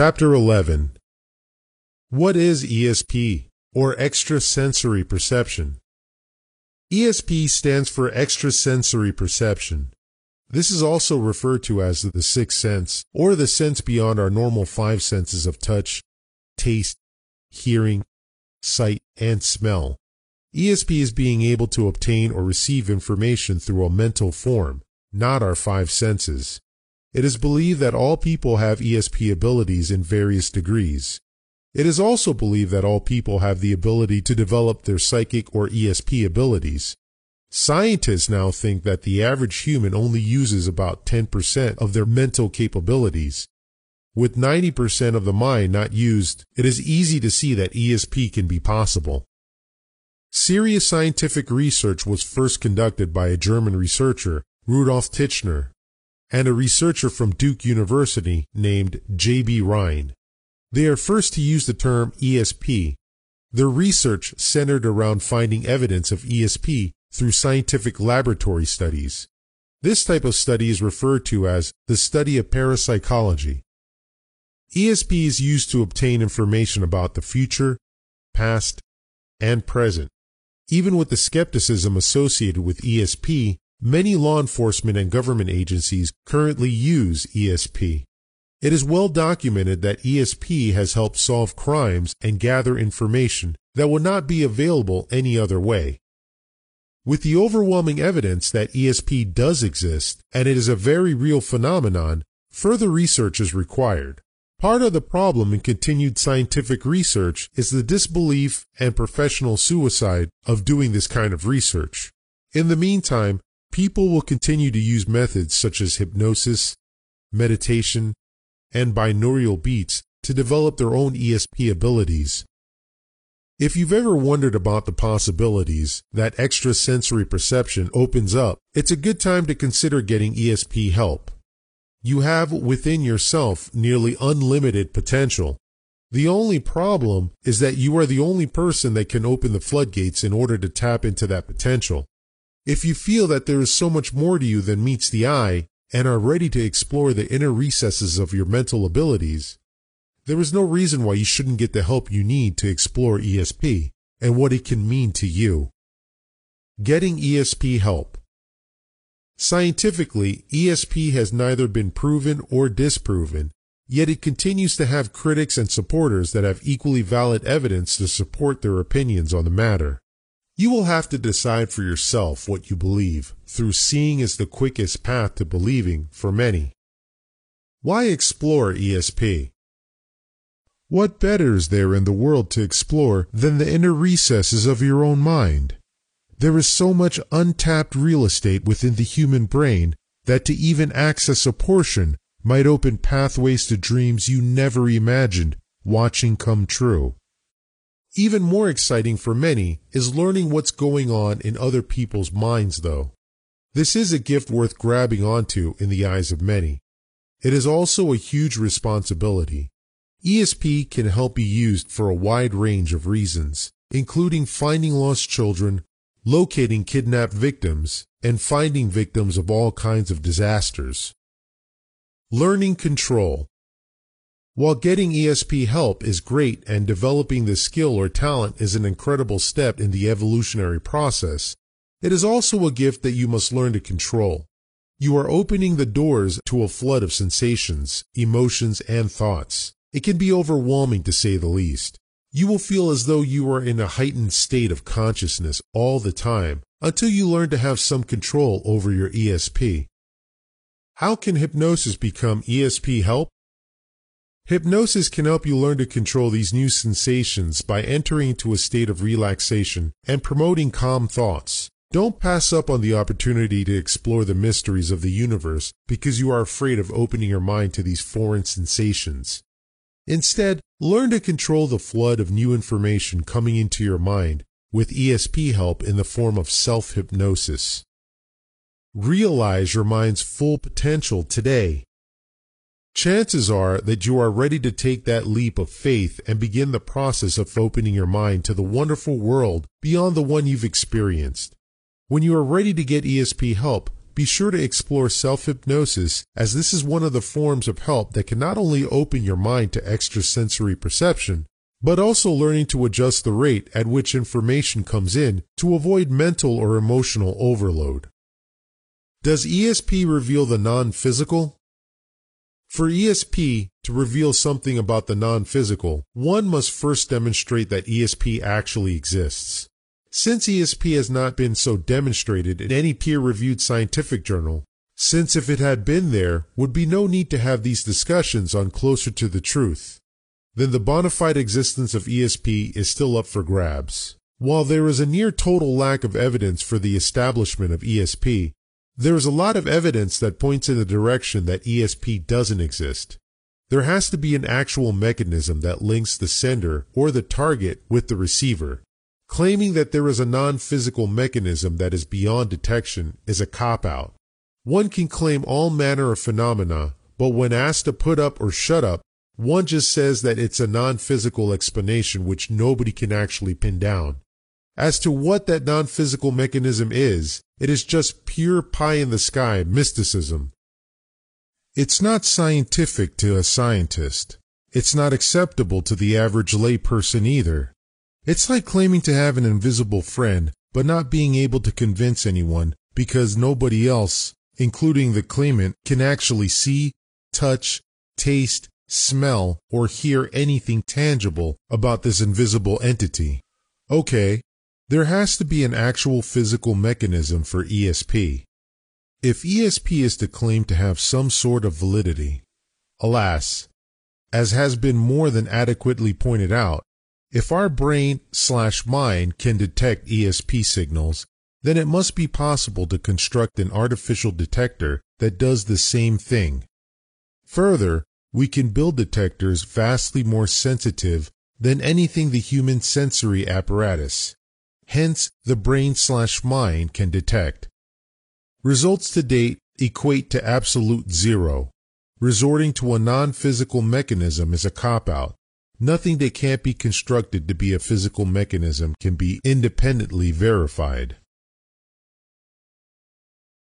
Chapter 11 What is ESP, or extrasensory perception? ESP stands for extrasensory perception. This is also referred to as the sixth sense, or the sense beyond our normal five senses of touch, taste, hearing, sight, and smell. ESP is being able to obtain or receive information through a mental form, not our five senses. It is believed that all people have ESP abilities in various degrees. It is also believed that all people have the ability to develop their psychic or ESP abilities. Scientists now think that the average human only uses about 10% of their mental capabilities. With 90% of the mind not used, it is easy to see that ESP can be possible. Serious scientific research was first conducted by a German researcher, Rudolf Tischner, and a researcher from Duke University named J.B. Rhine. They are first to use the term ESP. Their research centered around finding evidence of ESP through scientific laboratory studies. This type of study is referred to as the study of parapsychology. ESP is used to obtain information about the future, past, and present. Even with the skepticism associated with ESP, many law enforcement and government agencies currently use ESP. It is well documented that ESP has helped solve crimes and gather information that would not be available any other way. With the overwhelming evidence that ESP does exist and it is a very real phenomenon, further research is required. Part of the problem in continued scientific research is the disbelief and professional suicide of doing this kind of research. In the meantime, people will continue to use methods such as hypnosis, meditation, and binaural beats to develop their own ESP abilities. If you've ever wondered about the possibilities that extrasensory perception opens up, it's a good time to consider getting ESP help. You have within yourself nearly unlimited potential. The only problem is that you are the only person that can open the floodgates in order to tap into that potential. If you feel that there is so much more to you than meets the eye and are ready to explore the inner recesses of your mental abilities, there is no reason why you shouldn't get the help you need to explore ESP and what it can mean to you. Getting ESP help. Scientifically, ESP has neither been proven or disproven, yet it continues to have critics and supporters that have equally valid evidence to support their opinions on the matter. You will have to decide for yourself what you believe, through seeing is the quickest path to believing for many. Why explore ESP? What better is there in the world to explore than the inner recesses of your own mind? There is so much untapped real estate within the human brain that to even access a portion might open pathways to dreams you never imagined watching come true. Even more exciting for many is learning what's going on in other people's minds, though. This is a gift worth grabbing onto in the eyes of many. It is also a huge responsibility. ESP can help be used for a wide range of reasons, including finding lost children, locating kidnapped victims, and finding victims of all kinds of disasters. Learning control. While getting ESP help is great and developing the skill or talent is an incredible step in the evolutionary process, it is also a gift that you must learn to control. You are opening the doors to a flood of sensations, emotions, and thoughts. It can be overwhelming to say the least. You will feel as though you are in a heightened state of consciousness all the time until you learn to have some control over your ESP. How can hypnosis become ESP help? Hypnosis can help you learn to control these new sensations by entering into a state of relaxation and promoting calm thoughts. Don't pass up on the opportunity to explore the mysteries of the universe because you are afraid of opening your mind to these foreign sensations. Instead, learn to control the flood of new information coming into your mind with ESP help in the form of self hypnosis. Realize your mind's full potential today. Chances are that you are ready to take that leap of faith and begin the process of opening your mind to the wonderful world beyond the one you've experienced. When you are ready to get ESP help, be sure to explore self-hypnosis as this is one of the forms of help that can not only open your mind to extrasensory perception, but also learning to adjust the rate at which information comes in to avoid mental or emotional overload. Does ESP reveal the non-physical? For ESP to reveal something about the non-physical, one must first demonstrate that ESP actually exists. Since ESP has not been so demonstrated in any peer-reviewed scientific journal, since if it had been there would be no need to have these discussions on closer to the truth, then the bona fide existence of ESP is still up for grabs. While there is a near total lack of evidence for the establishment of ESP, there is a lot of evidence that points in the direction that ESP doesn't exist. There has to be an actual mechanism that links the sender or the target with the receiver. Claiming that there is a non-physical mechanism that is beyond detection is a cop-out. One can claim all manner of phenomena, but when asked to put up or shut up, one just says that it's a non-physical explanation which nobody can actually pin down. As to what that non-physical mechanism is, it is just pure pie-in-the-sky mysticism. It's not scientific to a scientist. It's not acceptable to the average layperson either. It's like claiming to have an invisible friend, but not being able to convince anyone because nobody else, including the claimant, can actually see, touch, taste, smell, or hear anything tangible about this invisible entity. Okay, there has to be an actual physical mechanism for ESP. If ESP is to claim to have some sort of validity, alas, as has been more than adequately pointed out, if our brain slash mind can detect ESP signals, then it must be possible to construct an artificial detector that does the same thing. Further, we can build detectors vastly more sensitive than anything the human sensory apparatus, hence the brain slash mind can detect. Results to date equate to absolute zero. Resorting to a non-physical mechanism is a cop-out. Nothing that can't be constructed to be a physical mechanism can be independently verified.